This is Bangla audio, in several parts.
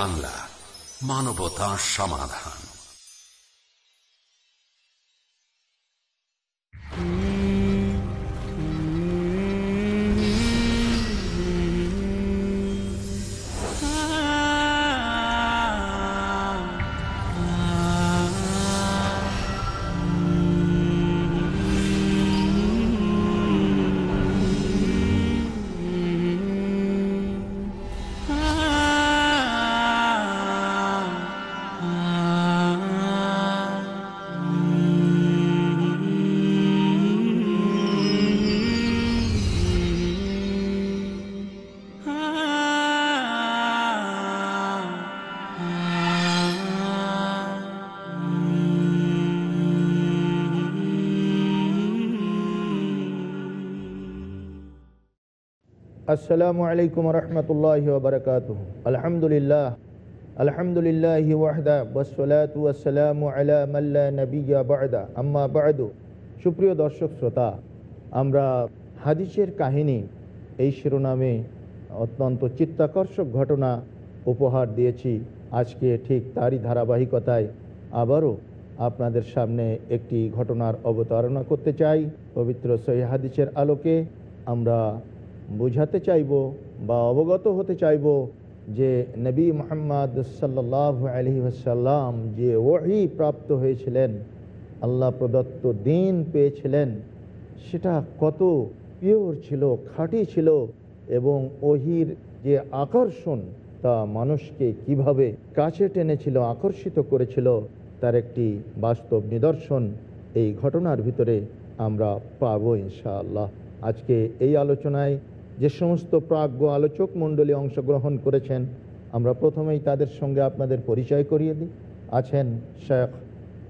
বাংলা মানবতা সমাধান। আসসালামু আলাইকুম রহমতুল্লাহ বরকাত আলহামদুলিল্লাহ আলহামদুলিল্লাহ ওয়াহদা ওসলাত ওয়াসালামু আলা মাল্লা নবিয়া বাদা। আম্মা বাদু। সুপ্রিয় দর্শক শ্রোতা, আমরা হাদিসের কাহিনী, এই শিরোনামে অত্যন্ত চিত্তাকর্ষক ঘটনা উপহার দিয়েছি। আজকে ঠিক তারই ধারাবাহিকতায় আবারও আপনাদের সামনে একটি ঘটনার অবতারণা করতে চাই। পবিত্র সহি হাদিসের আলোকে আমরা বুঝাতে চাইব বা অবগত হতে চাইব যে নবী মোহাম্মদ সাল্লাহ আলহি আসাল্লাম যে ওহি প্রাপ্ত হয়েছিলেন, আল্লাহ প্রদত্ত দিন পেয়েছিলেন, সেটা কত পিওর ছিল, খাঁটি ছিল এবং ওহির যে আকর্ষণ তা মানুষকে কীভাবে কাছে টেনেছিল, আকর্ষিত করেছিল, তার একটি বাস্তব নিদর্শন এই ঘটনার ভিতরে আমরা পাবো ইনশাআল্লাহ। আজকে এই আলোচনায় যে সমস্ত প্রাজ্ঞ আলোচক মণ্ডলী অংশগ্রহণ করেছেন আমরা প্রথমেই তাদের সঙ্গে আপনাদের পরিচয় করিয়ে দিই। আছেন শেখ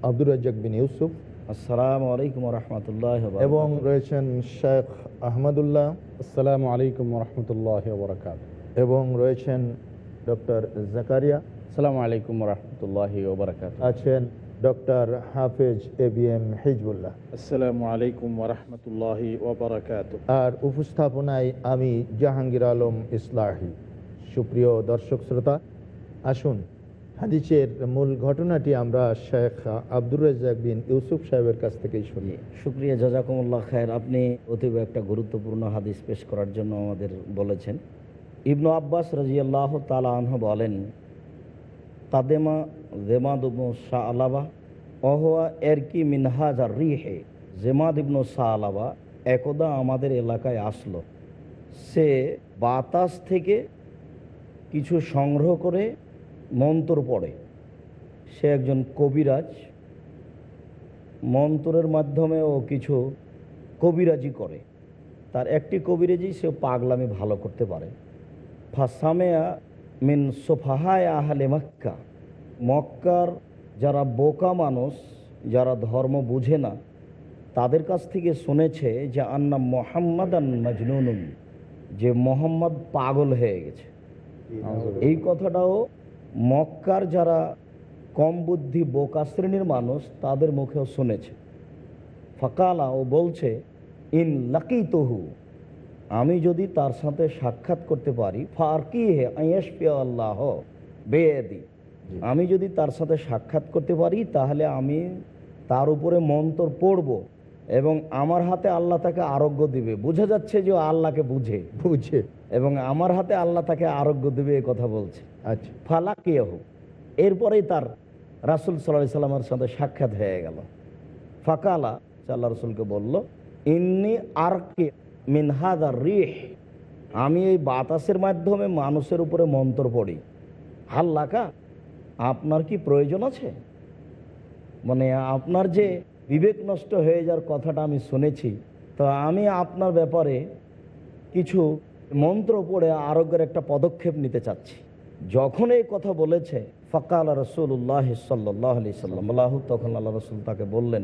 আব্দুর রাজ্জাক বিন ইউসুফ। আসসালামু আলাইকুম রহমতুল্লাহ এবং রয়েছেন শেখ আহমদুল্লাহ। আসসালামু আলাইকুম রহমতুল্লাহ বরকাত এবং রয়েছেন ডক্টর জাকারিয়া। আসসালামু আলাইকুম রহমতুল্লাহ বরকাত আছেন ডক্টর হাফেজ এ বি এম হিজবুল্লাহ। আসসালামু আলাইকুম রহমতুল্লাহ ওবরাকাত আর উপস্থাপনায় আমি জাহাঙ্গীর আলম ইসলাহি। সুপ্রিয় দর্শক শ্রোতা আসুন হাদিসের মূল ঘটনাটি আমরা শেখ আব্দুর রাজ্জাক বিন ইউসুফ সাহেবের কাছ থেকেই শুনি। শুক্রিয়া জাজাকুমুল্লাহ খায়ের আপনি অতীব একটা গুরুত্বপূর্ণ হাদিস পেশ করার জন্য আমাদের বলেছেন। ইবনু আব্বাস রাজিয়াল্লাহ তালা আনহ বলেন তাদেমা জেমাদ ইবনু শাহ আলাবা অহোয়া এরকি মিনহাজ আর রিহে। জেমাদ ইবনু শাহ আলাবা একদা আমাদের এলাকায় আসলো। সে বাতাস থেকে কিছু সংগ্রহ করে মন্ত্র পড়ে। সে একজন কবিরাজ। মন্ত্রের মাধ্যমে ও কিছু কবিরাজি করে। তার একটি কবিরাজি সে পাগলামি ভালো করতে পারে। ফাসামেয়া মিন সোফাহায় আহলে মক্কা। মক্কার যারা বোকা মানুষ, যারা ধর্ম বুঝে না, তাদের কাছ থেকে শুনেছে যে আন্না মোহাম্মদ আন যে মোহাম্মদ পাগল হয়ে গেছে। এই কথাটাও মক্কার যারা কম বুদ্ধি বোকা শ্রেণির মানুষ, তাদের মুখেও শুনেছে। ফকালা ও বলছে, ইন লাকি তহু আমি যদি তার সাথে সাক্ষাৎ করতে পারি ফারকি হে আল্লাহ বেদি। আমি যদি তার সাথে সাক্ষাৎ করতে পারি তাহলে আমি তার উপরে মন্তর পড়ব এবং আমার হাতে আল্লাহ তাকে আরোগ্য দিবে। বোঝা যাচ্ছে যে আল্লাহকে বুঝে। বুঝে। এবং আমার হাতে আল্লাহ তাকে আরোগ্য দেবে এ কথা বলছে। আচ্ছা। ফালাকিয়াহ। এরপরেই তার রাসুল সাল্লাহ সাল্লামের সাথে সাক্ষাৎ হয়ে গেল। ফাকালা সাল্লাহ রসুলকে বলল ইন্নি আর কে মিনহাদা রিহ, আমি এই বাতাসের মাধ্যমে মানুষের উপরে মন্ত্র পড়ি। হাল্লাকা আপনার কি প্রয়োজন আছে? মানে আপনার যে বিবেক নষ্ট হয়ে যাওয়ার কথাটা আমি শুনেছি, তো আমি আপনার ব্যাপারে কিছু মন্ত্র পড়ে আরোগ্যের একটা পদক্ষেপ নিতে চাচ্ছি। যখন এই কথা বলেছে, ফকাল রসুল্লাহ সাল্লাহ আলি সাল্লাহ তখন আল্লাহ রসুল তাকে বললেন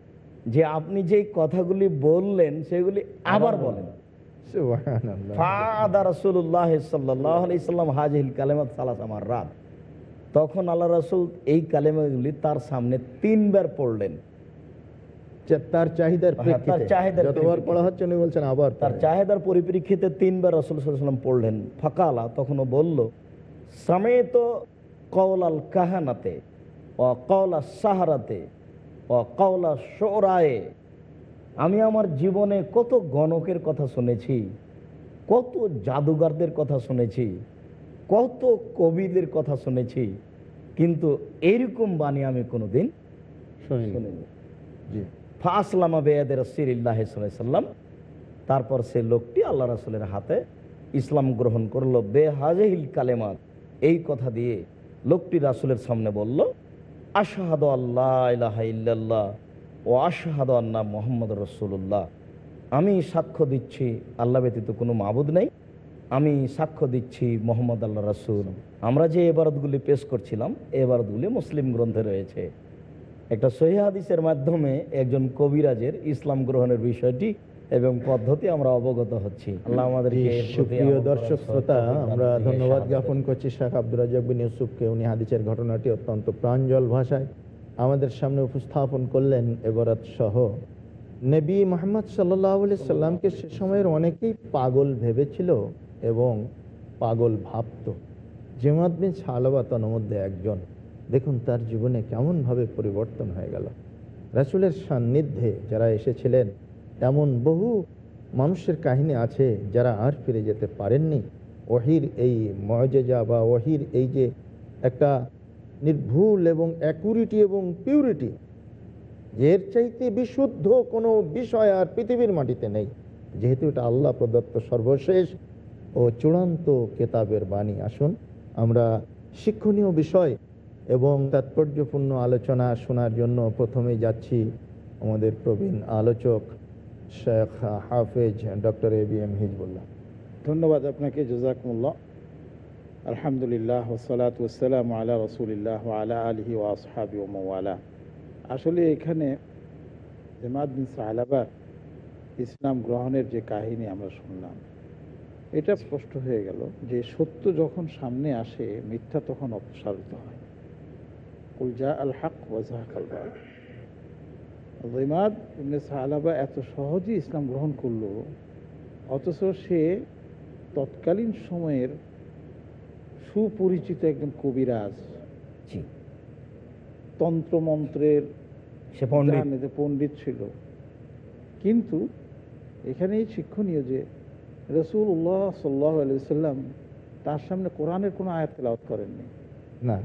যে আপনি যে কথাগুলি বললেন সেগুলি আবার বলেন। তখন আল্লাহ রাসূল এই কালেমাগুলি তার সামনে তিনবার পড়লেন। তার চাহিদার হ্যাঁ। পড়া হচ্ছে উনি বলছেন আবার তার চাহিদার পরিপ্রেক্ষিতে তিনবার রসুল সাল্লাম পড়লেন। ফাকালা তখন ও বলল সামেত কওলাল কাহানাতে কওলা সাহারাতে ও কওলা সোরায়ে আমি আমার জীবনে কত গণকের কথা শুনেছি কত জাদুগারদের কথা শুনেছি কত কবিদের কথা শুনেছি কিন্তু এইরকম বাণী আমি কোনোদিন শুনিনি। জি। ফাসলামা বেয়াদের সিরিল্লাহ তারপর সে লোকটি আল্লাহ রাসুলের হাতে ইসলাম গ্রহণ করল বেহাজহিল কালেমাত। এই কথা দিয়ে লোকটি রাসুলের সামনে বলল আশাহাদ আল্লাহ ইলাহা ও আশাহাদ আন্না মোহাম্মদ রসুল্লাহ আমি সাক্ষ্য দিচ্ছি, আল্লাহ ব্যতীত কোনো মাবুদ নেই। আমি সাক্ষ্য দিচ্ছি মোহাম্মদ আল্লাহ রাসুল। আমরা যে এবারতগুলি পেশ করছিলাম এবারতগুলি মুসলিম গ্রন্থে রয়েছে। একটা সহি হাদিসের মাধ্যমে একজন কবিরাজের ইসলাম গ্রহণের বিষয়টি এবং পদ্ধতি আমরা অবগত হচ্ছি। আল্লাহ আমাদের সুপ্রিয় দর্শক শ্রোতা আমরা ধন্যবাদ জ্ঞাপন করছি শেখ আব্দুর রাজাক বিন ইউসুফকে। উনি হাদিসের ঘটনাটি অত্যন্ত প্রাঞ্জল ভাষায় আমাদের সামনে উপস্থাপন করলেন এবারত সহ। নবী মোহাম্মদ সাল্লাহ সাল্লামকে সে সময়ের অনেকেই পাগল ভেবেছিল এবং পাগল ভাবত। জেমাদ বিন তার মধ্যে একজন দেখুন তার জীবনে কেমনভাবে পরিবর্তন হয়ে গেল। রাসুলের সান্নিধ্যে যারা এসেছিলেন তেমন বহু মানুষের কাহিনী আছে যারা আর ফিরে যেতে পারেননি। ওহির এই মজেজা বা ওহির এই যে একটা নির্ভুল এবং অ্যাকুরিটি এবং পিউরিটি, এর চাইতে বিশুদ্ধ কোনো বিষয় আর পৃথিবীর মাটিতে নেই। যেহেতু এটা আল্লাহ প্রদত্ত সর্বশেষ ও চূড়ান্ত কেতাবের বাণী। আসুন, আমরা শিক্ষণীয় বিষয় এবং তাৎপর্যপূর্ণ আলোচনা শোনার জন্য প্রথমে যাচ্ছি আমাদের প্রবীণ আলোচক শেখ হাফেজ doctor A B M Hizbullah. ধন্যবাদ আপনাকে, জজাকমুল্লাহ। আলহামদুলিল্লাহ ওসালাত ওসালাম আলা রসুলিল্লাহ আলা আলহি ও আসহাবি ও মওয়ালা আসলে এখানে জেমাদ বিন সাহালাবার ইসলাম গ্রহণের যে কাহিনী আমরা শুনলাম, এটা স্পষ্ট হয়ে গেল যে সত্য যখন সামনে আসে, মিথ্যা তখন অপসারিত হয়। উলজা আল হক বাতিল। জেমাদ ইবনে সাহালাবা এত সহজেই ইসলাম গ্রহণ করল অথচ সে তৎকালীন সময়ের সুপরিচিত একজন কবিরাজ। তন্ত্রমন্ত্রের সে পণ্ডিত। ছিল। কিন্তু এখানেই শিক্ষণীয় যে রসুল্লাহ সাল্লাহ সাল্লাম তার সামনে কোরআনের কোনো আয়াত তেলাওয়াত করেননি। না।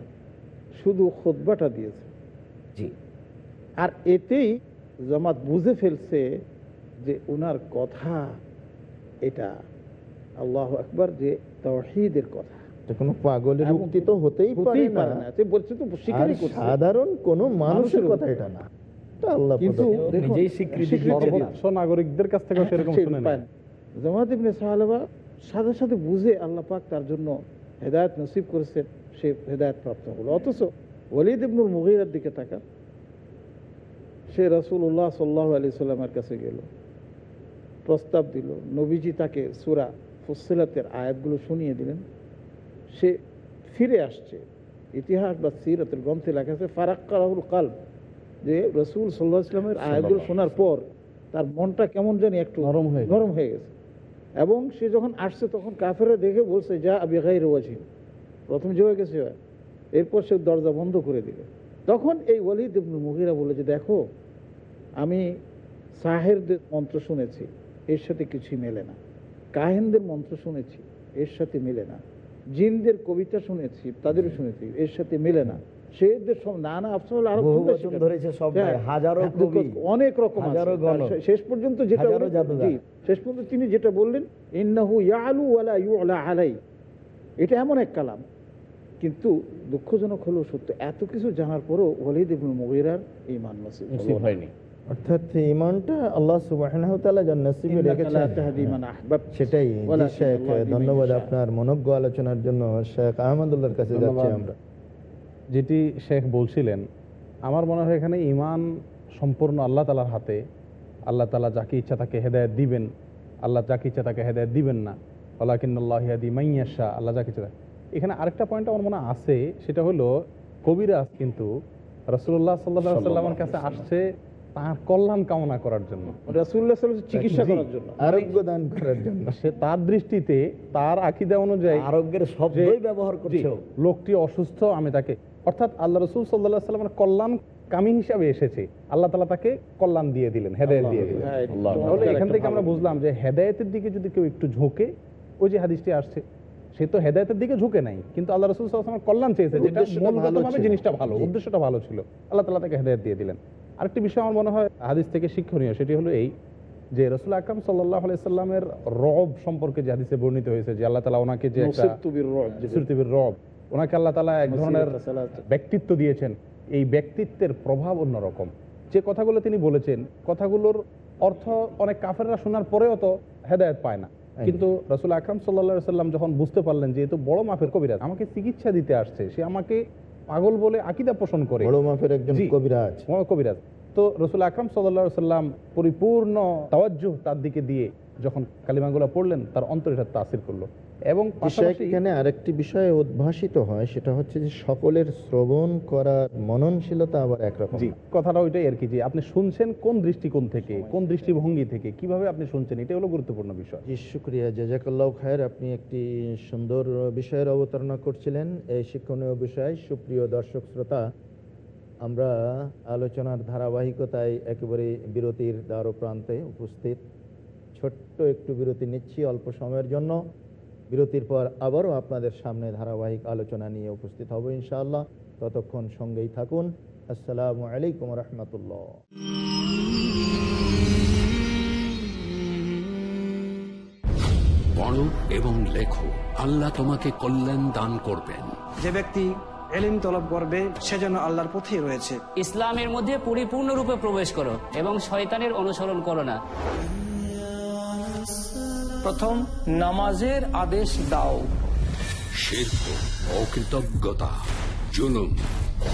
শুধু খোদবাটা দিয়েছে। জি। আর এতেই জামাত বুঝে ফেলছে যে ওনার কথা এটা আল্লাহ আকবার যে তৌহিদের কথা যে কোনো পাগলের উক্তি তো হতেই পারে না সে বলছে তো আর স্বীকারই করছে সাধারণ কোনো মানুষের মানুষের কথা এটা না এটা আল্লাহ কিন্তু প্রদত্ত। দেখুন, নিজেই স্বীকৃতি স্বীকৃতি দিচ্ছেন। দিলেন। সর্বোচ্চ নাগরিকদের কাছ থেকে সেরকম সেই শুনে পান। জামাত ইবনে সাহালাবা সাথে সাথে বুঝে আল্লাহ পাক তার জন্য হেদায়ত নসিব করেছেন সে হেদায়ত প্রাপ্ত হলো অথচ ওলিদ ইবনুল মুগিরার দিকে তাকা সে রসুল্লাহ সাল্লাহ আলি সাল্লামের কাছে গেল। প্রস্তাব দিল। নবীজি তাকে সুরা ফুসিলাতের আয়াতগুলো শুনিয়ে দিলেন। সে ফিরে আসছে। ইতিহাস বা সিরতের গ্রন্থে লেখা আছে ফারাক্কা রাহুল কাল যে রসুল সাল্লাহ ইসলামের আয়াতগুলো শোনার পর তার মনটা কেমন জানি একটু নরম হয়ে গেছে। নরম হয়ে গেছে। এবং সে যখন আসছে তখন কাফেরা দেখে বলছে যা আবি গাই রোয়াজি প্রথম যে হয়ে গেছে। এরপর সে দরজা বন্ধ করে দিল। তখন এই ওয়ালিদ ইবনুল মুগিরা বলে যে দেখো আমি সাহেরদের মন্ত্র শুনেছি এর সাথে কিছুই মেলে না। কাহেনদের মন্ত্র শুনেছি এর সাথে মেলে না। জিনদের কবিতা শুনেছি তাদেরও শুনেছি এর সাথে মেলে না। শেরদের সব নানা আফসল আরও। ধরেছে সব হ্যাঁ, হাজারো হ্যাঁ, অনেক রকম শেষ পর্যন্ত যেটা শেষ পর্যন্ত তিনি যেটা বললেন ইন্নাহু ইয়ালু ওয়ালা ইউলা আলাই। এটা এমন এক কালাম। কিন্তু দুঃখজনক হলেও সত্য এত কিছু জানার পরও ওয়ালিদ ইবনুল মুগিরার ঈমান নসিব হলো নসিব না। হয়নি। অর্থাৎ ইমানটা আল্লাহ মান। সেটাই শেখ ধন্যবাদ আপনার মনজ্ঞ আলোচনার জন্য। শেখ আহমদুল্লাহর কাছে যাচ্ছি আমরা। যেটি শেখ বলছিলেন আমার মনে হয় এখানে ইমান সম্পূর্ণ আল্লাহ তালার হাতে। আল্লাহ তালা যাকে ইচ্ছা তাকে হেদায়ত দিবেন। আল্লাহ যাকে ইচ্ছা তাকে হেদায়ত দিবেন না। আল্লাহ কিন্নআল্লাহিয়াদি মাইয়াশা আল্লাহ যাকে ইচ্ছা এখানে আরেকটা পয়েন্ট আমার মনে আছে সেটা হলো কবিরাজ কিন্তু রসুল্লাহ সাল্লাহ সাল্লামের কাছে আসছে তার কল্যাণ কামনা করার জন্য। চিকিৎসা করার জন্য। আরোগ্য দান করার জন্য। সে তার দৃষ্টিতে তার আকিদা অনুযায়ী আরোগ্যের শব্দই ব্যবহার করছে লোকটি অসুস্থ আমি তাকে অর্থাৎ আল্লাহ রসুল সাল্লাহ সাল্লামের কল্যাণ কামী হিসাবে এসেছে। আল্লাহ তালা তাকে কল্যাণ দিয়ে দিলেন হেদায়ত দিয়ে দিলেন। হ্যাঁ, তাহলে এখান থেকে আমরা বুঝলাম যে হেদায়তের দিকে যদি কেউ একটু ঝোঁকে ওই যে হাদিসটি আসছে সে তো হেদায়তের দিকে ঝুঁকে নাই। কিন্তু আল্লাহ রসুল সাল্লামের কল্যাণ চেয়েছে যেটা মূলগতভাবে জিনিসটা ভালো উদ্দেশ্যটা ভালো ছিল। আল্লাহ তালা তাকে হেদায়ত দিয়ে দিলেন। আরেকটি বিষয় আমার মনে হয় হাদিস থেকে শিক্ষণীয় সেটি হলো এই যে রসুল আকরাম সাল্লাহ সাল্লামের রব সম্পর্কে যে হাদিসে বর্ণিত হয়েছে যে আল্লাহ তালা ওনাকে যে। সুরতিবির রব ওনাকে আল্লাহ তালা এক ধরনের ব্যক্তিত্ব দিয়েছেন। এই ব্যক্তিত্বের প্রভাব অন্যরকম। যে কথাগুলো তিনি বলেছেন কথাগুলোর অর্থ অনেক কাফেররা শোনার পরেও তো হেদায়ত পায় না। কিন্তু রসুল আকরাম সাল্লা সাল্লাম যখন বুঝতে পারলেন যে এ তো বড় মাফের কবিরাজ আমাকে চিকিৎসা দিতে আসছে সে আমাকে পাগল বলে আকিদা পোষণ করে। বড় মাফের একজন কবিরাজ। কবিরাজ। তো রসুল আকরাম সাল্লা সাল্লাম পরিপূর্ণ তাওয়াজ্জুহ তার দিকে দিয়ে যখন কালিমাগুলো পড়লেন তার অন্তরে এটা তাসির করল। এবং এখানে আরেকটি বিষয়ে উদ্ভাসিত হয় সেটা হচ্ছে যে সকলের শ্রবণ করার মননশীলতা আবার একরকম। জি কথাটা ওইটাই আর কি যে আপনি শুনছেন কোন দৃষ্টিকোণ থেকে কোন দৃষ্টিভঙ্গি থেকে কীভাবে আপনি শুনছেন এটা হলো গুরুত্বপূর্ণ বিষয়। জি শুক্রিয়া জাজাকাল্লাহ খায়ের আপনি একটি সুন্দর বিষয়ের অবতারণা করছিলেন এই শিক্ষণীয় বিষয়। সুপ্রিয় দর্শক শ্রোতা আমরা আলোচনার ধারাবাহিকতায় একেবারে বিরতির দ্বার প্রান্তে উপস্থিত। ছোট্ট একটু বিরতি নিচ্ছি অল্প সময়ের জন্য। বিরতির পর আবারও আপনাদের সামনে ধারাবাহিক আলোচনা নিয়ে উপস্থিত হব ইনশাআল্লাহ। ততক্ষণ সঙ্গেই থাকুন। আসসালামু আলাইকুম রহমতুল্লাহ। পড়ো এবং লেখো আল্লাহ তোমাকে কল্যাণ দান করবেন। যে ব্যক্তি এলিম তলব করবে সে যেন আল্লাহর পথেই রয়েছে। ইসলামের মধ্যে পরিপূর্ণরূপে প্রবেশ করো এবং শয়তানের অনুসরণ করো না। প্রথম নামাজের আদেশ দাও। শিল্প অকৃতজ্ঞতা জুলুম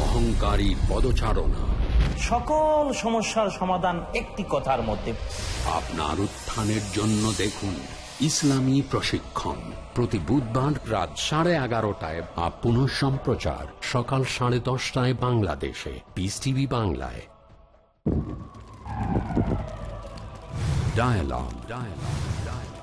অহংকারী পদচারণা। সকল সমস্যার সমাধান একটি কথার মধ্যে। আপনার উত্থানের জন্য দেখুন ইসলামী প্রশিক্ষণ। প্রতি বুধবার রাত সাড়ে এগারোটায় বা পুনঃ সম্প্রচার সকাল সাড়ে দশটায় বাংলাদেশে। পিস টিভি বাংলায়। Dialogue. Dialogue.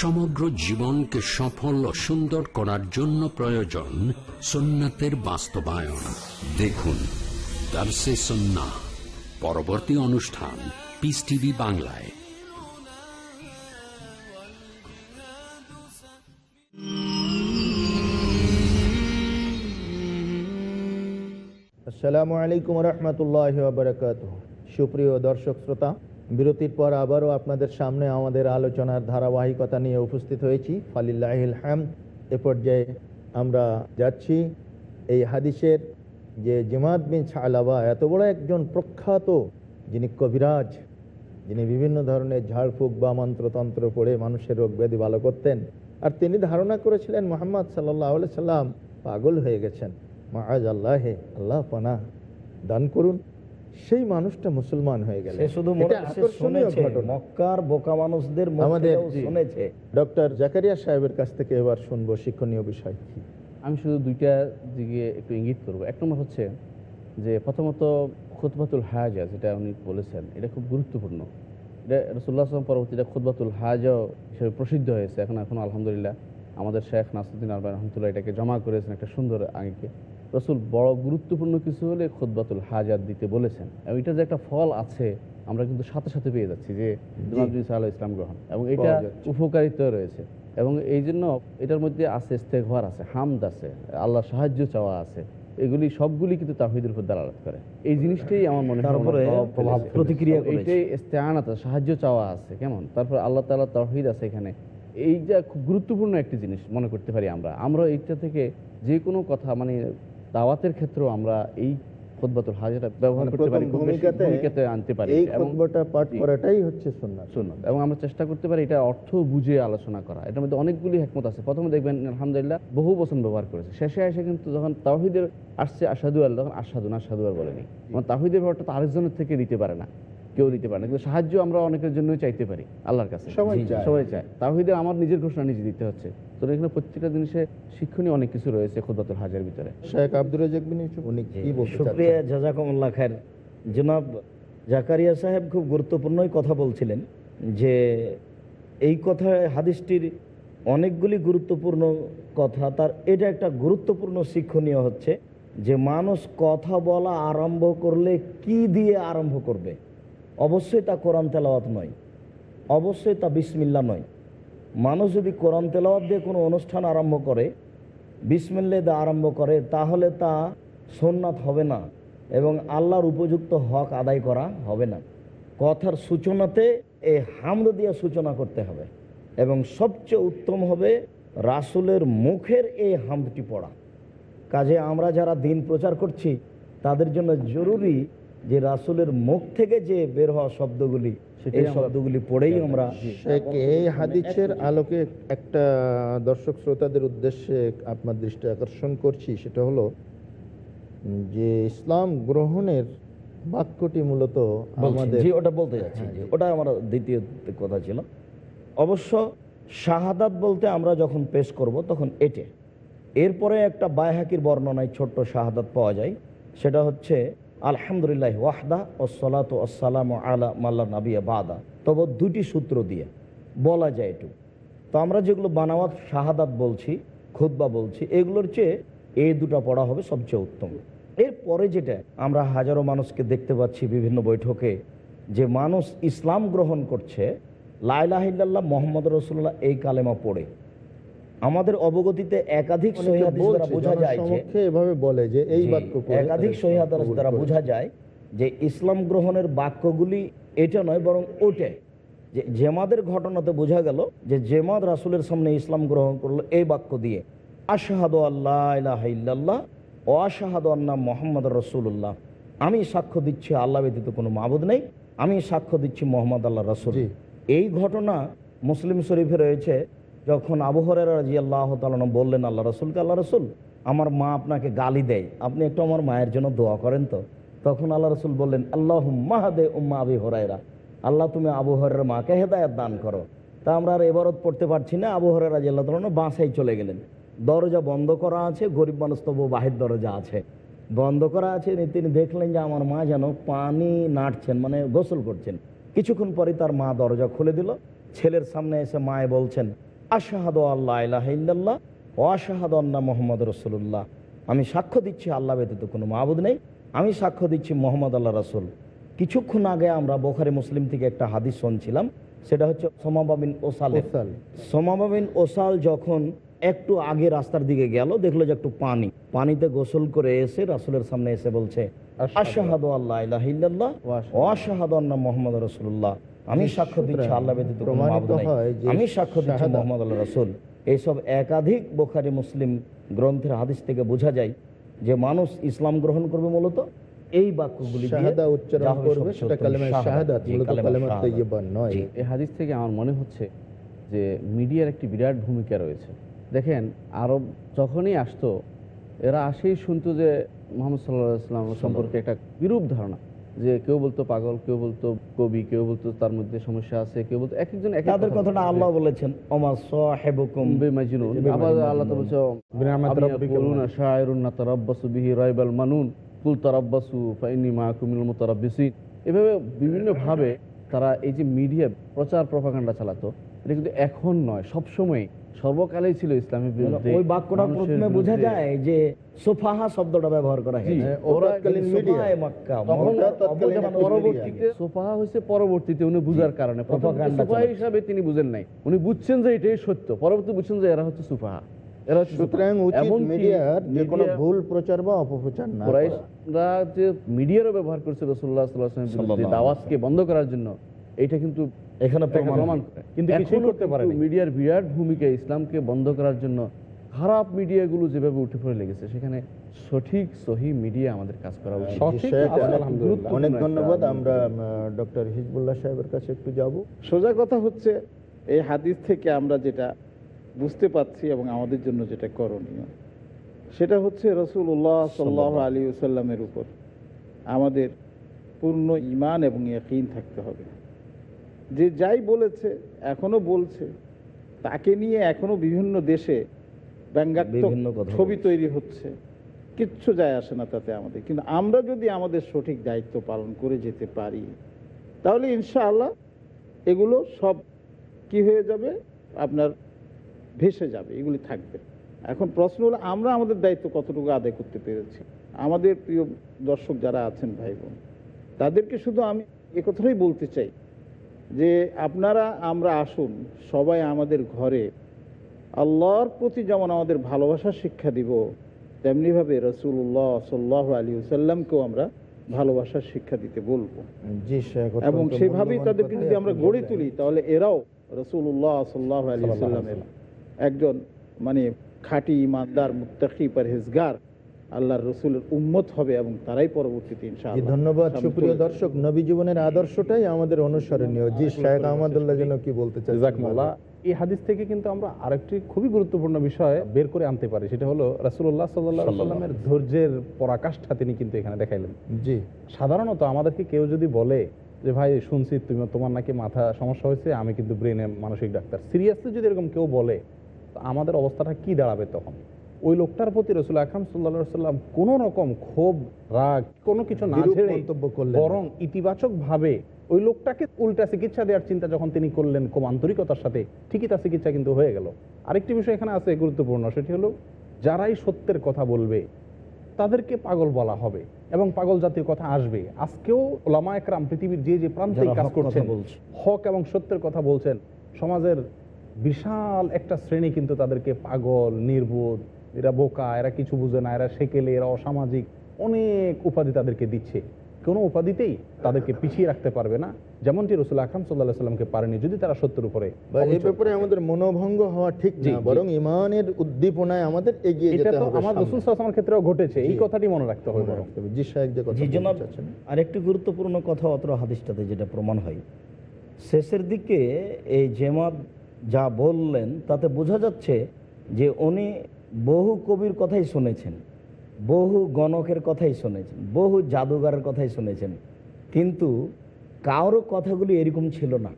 সমগ্র জীবনকে সফল ও সুন্দর করার জন্য প্রয়োজন সুন্নাতের বাস্তবায়ন। দেখুন, দার্সে সন্না পরবর্তী অনুষ্ঠান পিস টিভি বাংলায়। আসসালামু আলাইকুম রহমতুল্লাহ সুপ্রিয় দর্শক, শ্রোতা বিরতির পর আবারও আপনাদের সামনে আমাদের আলোচনার ধারাবাহিকতা নিয়ে উপস্থিত হয়েছি। ফালিল্লাহিল হাম এ পর্যায়ে আমরা যাচ্ছি। এই হাদিসের যে জিমাদ বিন ছালাবা এত বড় একজন প্রখ্যাত, যিনি কবিরাজ, যিনি বিভিন্ন ধরনের ঝাড়ফুঁক বা মন্ত্রতন্ত্র পড়ে মানুষের রোগ ব্যাধি ভালো করতেন। আর তিনি ধারণা করেছিলেন, মোহাম্মদ সাল্লাহ সাল্লাম পাগল হয়ে গেছেন। মাহাজ আল্লাহে আল্লাহ পানা দান করুন। সেই মানুষটা মুসলমান হয়ে গেল সে শুধু শুনেছে, মক্কার বোকা মানুষদের আমাদের শুনেছে। ডক্টর জাকারিয়া সাহেবের কাছ থেকে এবার শুনব শিক্ষণীয় বিষয় কি। আমি শুধু দুইটা দিকে একটু ইঙ্গিত করব। এক নম্বর হচ্ছে যে প্রথমত খুতবাতুল হাজা যেটা উনি বলেছেন এটা খুব গুরুত্বপূর্ণ। এটা রসুল্লাহ আসলাম পরবর্তীটা খুতবাতুল হাজা হিসেবে প্রসিদ্ধ হয়েছে। এখন এখন আলহামদুলিল্লাহ আমাদের শেখ নাসুদ্দিন আলবাই রহমতুল্লাহ এটাকে জমা করেছেন একটা সুন্দর আঙ্গিকে। রসুল বড় গুরুত্বপূর্ণ কিছু হলে খুতবাতুল হাজাত দিতে বলেছেন। এবং এটা যে একটা ফল আছে আমরা কিন্তু সাথে সাথে পেয়ে যাচ্ছি যে সাল্লাহ ইসলাম গ্রহণ। এবং এটা উপকারিতা রয়েছে। এবং এই জন্য এটার মধ্যে আছে ইস্তেঘর আছে হামদ আছে আল্লাহ সাহায্য চাওয়া আছে। এগুলি সবগুলি কিন্তু তাহিদের উপর দালালত করে। এই জিনিসটাই আমার মনে হয়। প্রতিক্রিয়া। এইটাই আছে, সাহায্য চাওয়া আছে। কেমন? তারপর আল্লাহ তাআলা তাহিদ আছে এখানে। এই যে খুব গুরুত্বপূর্ণ একটি জিনিস মনে করতে পারি আমরা। আমরা এইটা থেকে যে কোনো কথা মানে দাওয়াতের ক্ষেত্রেও আমরা এই খোদবাতুল হাজারা ব্যবহার মানে করতে পারি ভূমিকাতে আনতে পারি এই খুতবাটা পাঠ করাটাই হচ্ছে সুন্নাত। সুন্নাত। এবং আমরা চেষ্টা করতে পারি এটা অর্থ বুঝে আলোচনা করা। এটার মধ্যে অনেকগুলি হেকমত আছে। প্রথমে দেখবেন আলহামদুলিল্লাহ বহু বচন ব্যবহার করেছে। শেষে এসে কিন্তু যখন তাহিদের আসছে আসাদু আল্লাহ তখন আসাদু না সাধু আর বলেনি। মানে তাহিদের ব্যাপারটা তো আরেকজনের থেকে দিতে পারে না। কেউ দিতে পারে না। কিন্তু সাহায্য আমরা অনেকের জন্য চাইতে পারি আল্লাহর কাছে। সবাই চায়। সবাই চায়। আমার নিজের ঘোষণা নিজে দিতে হচ্ছে। তো এখানে প্রত্যেকটা জিনিসে শিক্ষণীয় অনেক কিছু রয়েছে খুদ্াতুল হাজার ভিতরে। শেখ আব্দুর রাজাক বিন ইউসুফ উনি কি বলতে শুক্রিয়া চাচ্ছেন? খায়ের। জনাব জাকারিয়া সাহেব খুব গুরুত্বপূর্ণই কথা বলছিলেন যে এই কথা হাদিসটির অনেকগুলি গুরুত্বপূর্ণ কথা তার এটা একটা গুরুত্বপূর্ণ শিক্ষণীয় হচ্ছে যে মানুষ কথা বলা আরম্ভ করলে কি দিয়ে আরম্ভ করবে? অবশ্যই তা কোরআন তেলাওয়াত নয়। অবশ্যই তা বিসমিল্লা নয়। মানুষ যদি কোরআন তেলাওয়াত দিয়ে কোনো অনুষ্ঠান আরম্ভ করে বিসমিল্লা দিয়ে আরম্ভ করে, তাহলে তা সোননাথ হবে না এবং আল্লাহর উপযুক্ত হক আদায় করা হবে না। কথার সূচনাতে এই হামদ দিয়ে সূচনা করতে হবে এবং সবচেয়ে উত্তম হবে রাসুলের মুখের এই হামদটি পড়া। কাজে আমরা যারা দিন প্রচার করছি, তাদের জন্য জরুরি যে রাসুলের মুখ থেকে যে বের হওয়া শব্দগুলি এই শব্দগুলি পড়েই আমরা এই হাদিসের আলোকে একটা দর্শক শ্রোতাদের উদ্দেশ্যে আপনার দৃষ্টি আকর্ষণ করছি সেটা হলো যে ইসলাম গ্রহণের বাক্যটি মূলত আমাদের ওটা বলতে যাচ্ছি জি, ওটা আমার দ্বিতীয় কথা ছিল। অবশ্য শাহাদাত বলতে আমরা যখন পেশ করব তখন এটে। এরপরে একটা বায়হাকির বর্ণনায় ছোট্ট শাহাদাত পাওয়া যায় সেটা হচ্ছে আলহামদুলিল্লাহ, ওয়াহদা ও সলাত আসসালাম আলা মাল্লা নাবিয়া বাদা। তবে দুটি সূত্র দিয়ে বলা যায় একটু তো আমরা যেগুলো বানাওয়াত, শাহাদাত বলছি খুদ্া বলছি, এগুলোর চেয়ে এই দুটো পড়া হবে সবচেয়ে উত্তম। এরপরে যেটা আমরা হাজারো মানুষকে দেখতে পাচ্ছি বিভিন্ন বৈঠকে, যে মানুষ ইসলাম গ্রহণ করছে লাইলাহিল্লাহ মোহাম্মদ রসুল্লাহ এই কালেমা পড়ে। আমাদের অবগতিতে একাধিক বোঝা যায় এভাবে বলে যে এই বাক্য একাধিক দ্বারা বোঝা যায় যে ইসলাম গ্রহণের বাক্যগুলি এটা নয় বরং ওটে। যে জেমাদের ঘটনাতে বোঝা গেল যে জেমাদ রাসুলের সামনে ইসলাম গ্রহণ করল এই বাক্য দিয়ে। আশাহাদ আল্লাহ ও আশাহাদ আন্না মোহাম্মদ রসুল্লাহ আমি সাক্ষ্য দিচ্ছি আল্লাহ ব্যতীত কোনো মাবুদ নেই। আমি সাক্ষ্য দিচ্ছি মোহাম্মদ আল্লাহ রসুল। এই ঘটনা মুসলিম শরীফে রয়েছে। যখন আবহরের রাজি আল্লাহ তালন বললেন, আল্লাহ রসুলকে আল্লাহ রসুল? আমার মা আপনাকে গালি দেয়। আপনি একটু আমার মায়ের জন্য দোয়া করেন তো। তখন আল্লাহ রসুল বললেন আল্লাহ মাহাদে উম্মা আবি হরাইরা আল্লাহ, তুমি আবু হরের মাকে হেদায়ত দান করো। তা আমরা আর এবারত পড়তে পারছি না। আবহরের রাজি আল্লাহ তালন চলে গেলেন। দরজা বন্ধ করা আছে, গরিব মানুষ তবু বাহির দরজা আছে। বন্ধ করা আছে, তিনি দেখলেন যে আমার মা যেন পানি নাড়ছেন মানে গোসল করছেন। কিছুক্ষণ পরে তার মা দরজা খুলে দিল। ছেলের সামনে এসে মায়ে বলছেন আশাহাদ আল্লাহ ইল্লাল্লাহ ও আশাহাদ আন্না মোহাম্মদ রসুল্লাহ আমি সাক্ষ্য দিচ্ছি আল্লাহ ব্যতীত কোনো মাহবুদ নেই। আমি সাক্ষ্য দিচ্ছি মোহাম্মদ আল্লাহ রসুল। কিছুক্ষণ আগে আমরা বোখারি মুসলিম থেকে একটা হাদিস শুনছিলাম সেটা হচ্ছে সোমাবাবিন ওসাল। ওসাল। সোমাবাবিন ওসাল যখন একটু আগে রাস্তার দিকে গেল দেখল যে একটু পানি। পানিতে গোসল করে এসে রাসুলের সামনে এসে বলছে আশাহাদু আল্লাহ ইল্লাল্লাহ ওয়া আশহাদু আন্না মুহাম্মাদুর রাসূলুল্লাহ। আমি সাক্ষ্য দিচ্ছি আল্লাহ ব্যতীত আমি সাক্ষ্য দিচ্ছি মোহাম্মদ আল্লাহ রসুল। এইসব একাধিক বোখারি মুসলিম গ্রন্থের হাদিস থেকে বোঝা যায় যে মানুষ ইসলাম গ্রহণ করবে মূলত এই বাক্যগুলি শাহাদা উচ্চারণ করবে, সেটা উত্তম শাহাদাত। শাহাদাত, মূলত কালেমায়ে কালেমায়ে নয়। এই হাদিস থেকে আমার মনে হচ্ছে যে মিডিয়ার একটি বিরাট ভূমিকা রয়েছে। দেখেন আরব যখনই আসতো এরা আসেই শুনতো যে মোহাম্মদ সাল্লাহ সম্পর্কে একটা বিরূপ ধারণা। যে কেউ বলতো পাগল কেউ বলতো কবি কেউ বলতো তার মধ্যে সমস্যা আছে কেউ বলতো এক একজন এক এক তাদের কথাটা আল্লাহ বলেছেন ওমা সাহেবুকুম বেমাজিনুন। আবার আল্লাহ তো বলছে বিনামাত। শায়রুন নাতারাব্বাসু বিহি রাইবাল মানুন কুল তারাব্বাসু ফাইন্নী মাআকুম মিনাল মুতারাব্বিসিন এভাবে বিভিন্নভাবে তারা এই যে মিডিয়া প্রচার প্রপাগান্ডা চালাতো এটা কিন্তু এখন নয় সব সময় সর্বকালেই ছিল ইসলামের বিরুদ্ধে ওই বাক্যটা প্রথমে বোঝা যায় যে সোফাহা শব্দটা ব্যবহার করা হয়েছে। পরবর্তীতে সোফাহা হয়েছে পরবর্তীতে উনি বুঝার কারণে। সোফাহা হিসাবে তিনি বুঝেন নাই। উনি বুঝছেন যে এটাই সত্য পরবর্তী বুঝছেন যে এরা হচ্ছে সুফাহা। মিডিয়ারও ব্যবহার করছে রসুল্লাহ দাওয়াতকে বন্ধ করার জন্য। এটা কিন্তু এখানে প্রমাণ কিন্তু কিছুই করতে। কিন্তু মিডিয়ার বিরাট ভূমিকা ইসলামকে বন্ধ করার জন্য খারাপ মিডিয়াগুলো যেভাবে উঠে পড়ে লেগেছে সেখানে সঠিক সহি মিডিয়া আমাদের কাজ করা উচিত। অনেক ধন্যবাদ। আমরা ডক্টর হিজবুল্লাহ সাহেবের কাছে একটু যাব। সোজা কথা হচ্ছে এই হাদিস থেকে আমরা যেটা বুঝতে পাচ্ছি এবং আমাদের জন্য যেটা করণীয় সেটা হচ্ছে রসুল্লাহ সাল্লাহ আলী সাল্লামের উপর আমাদের পূর্ণ ইমান এবং ইয়াকিন থাকতে হবে। যে যাই বলেছে এখনও বলছে তাকে নিয়ে এখনও বিভিন্ন দেশে ব্যঙ্গাত্মক ছবি তৈরি হচ্ছে। কিচ্ছু যায় আসে না তাতে আমাদের। কিন্তু আমরা যদি আমাদের সঠিক দায়িত্ব পালন করে যেতে পারি তাহলে ইনশাআল্লাহ এগুলো সব কি হয়ে যাবে? আপনার ভেসে যাবে এগুলি থাকবে। এখন প্রশ্ন হলো আমরা আমাদের দায়িত্ব কতটুকু আদায় করতে পেরেছি? আমাদের প্রিয় দর্শক যারা আছেন ভাই বোন তাদেরকে শুধু আমি এ কথাটাই বলতে চাই যে আপনারা আমরা আসুন সবাই আমাদের ঘরে আল্লাহর প্রতি যেমন আমাদের ভালোবাসা শিক্ষা দিব তেমনিভাবে রসুল্লাহ সাল্লাহ আলী সাল্লামকেও আমরা ভালোবাসার শিক্ষা দিতে বলব। এবং সেভাবেই তাদেরকে যদি আমরা গড়ে তুলি তাহলে এরাও রসুল্লাহ সাল্লাহ আলী সাল্লামের একজন মানে খাঁটি ইমানদার মুত্তাকি পরহেজগার আল্লাহর রসুলের উম্মত হবে এবং তারাই পরবর্তীতে জি ইনশাআল্লাহ ধন্যবাদ সুপ্রিয় দর্শক নবী জীবনের আদর্শটাই আমাদের অনুসরণীয়। জি শেখ আহমদুল্লাহ যেন কি বলতে চাই জাজাকুমুল্লাহ। এই হাদিস থেকে কিন্তু আমরা আরেকটি খুবই গুরুত্বপূর্ণ বিষয় বের করে আনতে পারি। সেটা হলো রাসুল্লাহ সাল্লাহ সাল্লামের ধৈর্যের পরাকাষ্ঠা তিনি কিন্তু এখানে দেখাইলেন। জি। সাধারণত আমাদেরকে কেউ যদি বলে যে ভাই শুনছি তুমি তোমার নাকি মাথা সমস্যা হয়েছে আমি কিন্তু ব্রেনে মানসিক ডাক্তার। সিরিয়াসলি যদি এরকম কেউ বলে তো আমাদের অবস্থাটা কি দাঁড়াবে তখন? ওই লোকটার প্রতি রসুল আকরাম সাল্লা সাল্লাম কোন রকম ক্ষোভ রাগ কোনো কিছু না ছেড়ে মন্তব্য করলেন। বরং ইতিবাচক ভাবে ওই লোকটাকে উল্টা চিকিৎসা দেওয়ার চিন্তা যখন তিনি করলেন খুব আন্তরিকতার সাথে ঠিকই তার চিকিৎসা কিন্তু হয়ে গেল। আরেকটি বিষয় এখানে আছে গুরুত্বপূর্ণ সেটি হলো যারাই সত্যের কথা বলবে তাদেরকে পাগল বলা হবে এবং পাগল জাতীয় কথা আসবে। আজকেও ওলামা একরাম পৃথিবীর যে যে প্রান্তে কাজ করছেন হক এবং সত্যের কথা বলছেন সমাজের বিশাল একটা শ্রেণি কিন্তু তাদেরকে পাগল নির্বোধ এরা বোকা এরা কিছু বুঝে না এরা সেকেলে এরা অসামাজিক। অনেক উপাধি তাদেরকে দিচ্ছে। কোনো উপাধিতেই তাদেরকে পিছিয়ে রাখতে পারবে না। যেমনটি রসুল আকরাম সাল্লাহ সাল্লামকে পারেনি যদি তারা সত্যের উপরে এই ব্যাপারে আমাদের মনোভঙ্গ হওয়া ঠিক না বরং ইমানের উদ্দীপনায় আমাদের এগিয়ে এটা যেতে হবে আমার রসুল সাল্লামের ক্ষেত্রেও ঘটেছে। এই কথাটি মনে রাখতে হবে বরং। জি সাহেব যে কথা জি জনাব। আরেকটি গুরুত্বপূর্ণ কথা অত্র হাদিসটাতে যেটা প্রমাণ হয়। শেষের দিকে এই জেমাদ যা বললেন তাতে বোঝা যাচ্ছে যে উনি বহু কবির কথাই শুনেছেন, বহু গণকের কথাই শুনেছেন, বহু জাদুঘরের কথাই শুনেছেন, কিন্তু কারও কথাগুলি এরকম ছিল না।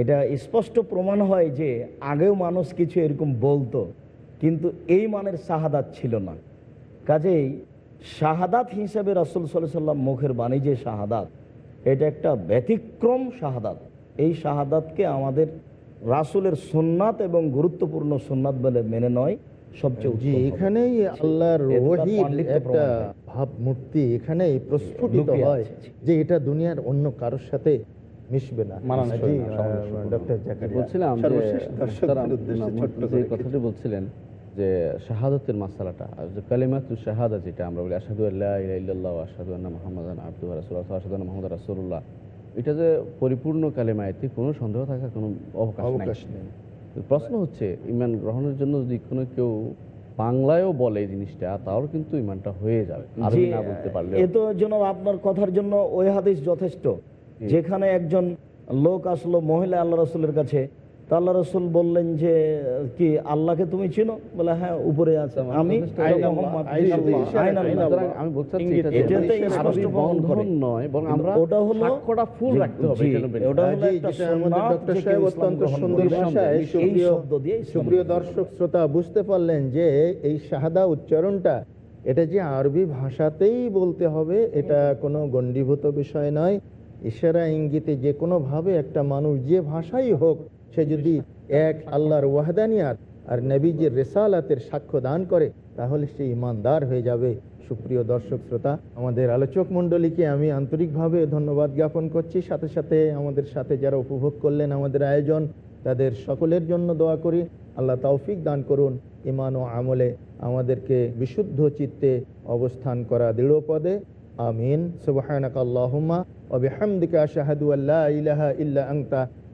এটা স্পষ্ট প্রমাণ হয় যে আগেও মানুষ কিছু এরকম বলতো, কিন্তু এই মানের শাহাদাত ছিল না। কাজেই শাহাদাত হিসাবে রাসুল সাল্লাহ সাল্লাম মুখের বাণী যে শাহাদাত, এটা একটা ব্যতিক্রম শাহাদাত। এই শাহাদাতকে আমাদের রাসুলের সুন্নাত এবং গুরুত্বপূর্ণ সুন্নাত বলে মেনে নয়। সবচেয়ে জি এখানেই আল্লাহর এর দ্বারা ওহির পাণ্ডিত্য একটা ভাবমূর্তি এখানেই প্রস্ফুটিত হয় যে এটা দুনিয়ার অন্য কারোর সাথে মিশবে না। মানানসই জি না, সামঞ্জস্যপূর্ণ। ডক্টর জাকারিয়া। বলছিলাম যে কথাটি বলছিলেন শাহাদতের মাসালাটা আর যে কালিমাতু শাহাদা যেটা আমরা বলি আসাদু আল্লাহ ইল্লাল্লাহ আসাদু আন্না মোহাম্মদ আব্দু রাসুল্লাহ আসাদু আন্না মোহাম্মদ রাসুল্লাহ এটা যে পরিপূর্ণ কালেমা এতে কোনো সন্দেহ থাকার কোনো অবকাশ নেই। প্রশ্ন হচ্ছে ইমান গ্রহণের জন্য যদি কোনো কেউ বাংলায়ও বলে এই জিনিসটা তাও কিন্তু ইমানটা হয়ে যাবে। না বলতে পারলে এ তো যেন আপনার কথার জন্য ওই হাদিস যথেষ্ট। যেখানে একজন লোক আসলো মহিলা আল্লাহ রসুলের কাছে তা আল্লাহ রসুল বললেন যে কি আল্লাহকে তুমি চিনো? বলে হ্যাঁ উপরে আছে আমি নয় বরং আমরা ওটা হলো সাক্ষ্যটা ফুল রাখতে হবে জি, এটা হলো benefit। ওটা হলো একটা যেটা আমাদের সুন্নাত ডক্টর সাহেব অত্যন্ত সুন্দর ভাষায় সুপ্রিয় শব্দ দিয়ে সুপ্রিয় দর্শক শ্রোতা বুঝতে পারলেন যে এই শাহাদা উচ্চারণটা এটা যে আরবি ভাষাতেই বলতে হবে এটা কোনো গণ্ডীভূত বিষয় নয়। ইশারা ইঙ্গিতে যে কোনোভাবে একটা মানুষ যে ভাষাই হোক সে যদি এক আল্লাহর ওয়াহদানিয়াত আর নবীজির রেসালাতের সাক্ষ্য দান করে, তাহলে সে ইমানদার হয়ে যাবে। সুপ্রিয় দর্শক শ্রোতা, আমাদের আলোচক মণ্ডলীকে আমি আন্তরিকভাবে ধন্যবাদ জ্ঞাপন করছি। সাথে সাথে আমাদের সাথে যারা উপভোগ করলেন আমাদের আয়োজন, তাদের সকলের জন্য দোয়া করি। আল্লাহ তৌফিক দান করুন ইমান ও আমলে আমাদেরকে বিশুদ্ধ চিত্তে অবস্থান করা দৃঢ় পদে। আমিন। সুবহানাক আল্লাহুম্মা ওয়া বিহামদিকা আশহাদু আল্লা ইলাহা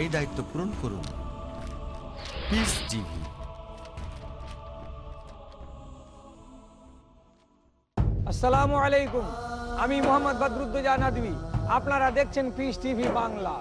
এই দায়িত্ব পূরণ করুন। পিস টিভি আসসালামু আলাইকুম। আমি মোহাম্মদ বদরুদ্দোজা আপনারা দেখছেন পিস টিভি বাংলা।